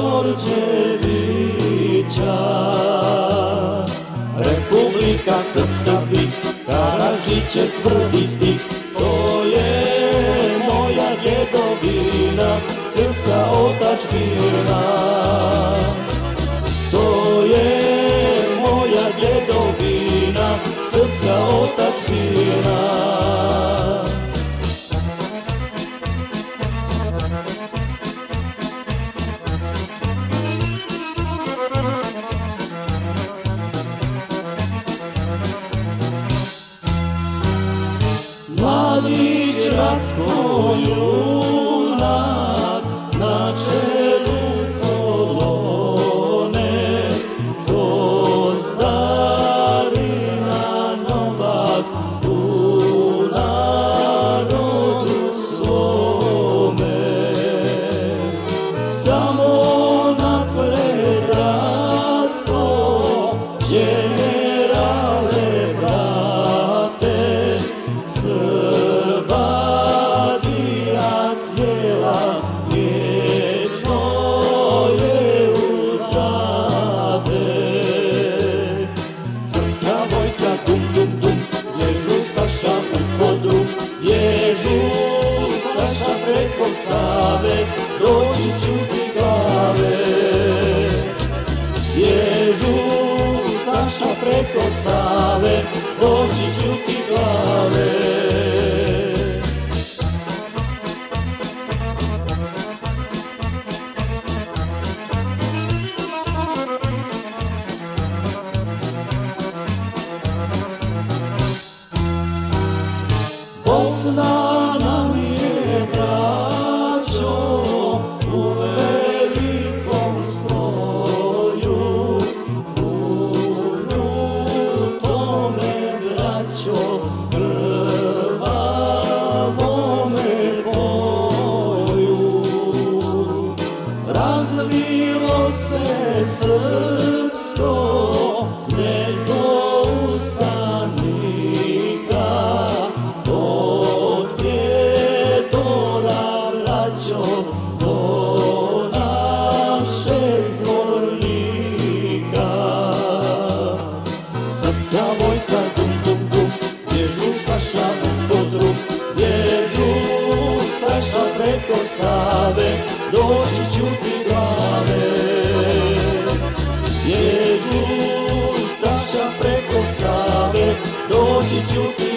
Karadžorđevića. Republika Srpska bih, Karadžiće tvrdi stih, to je moja djedovina, srpska otačbina. Mladić Ratko junak na čelu kolone, ko starina novak u narodu svome. Samo napred Ratko, generale preko Save, doći ću ti glave. Ježu staša preko Save, doći ću ti glave. Bosna Razvilo se srpsko nezaustavnika, doći ću ti glave. Bježu staša preko Save, doći ću ti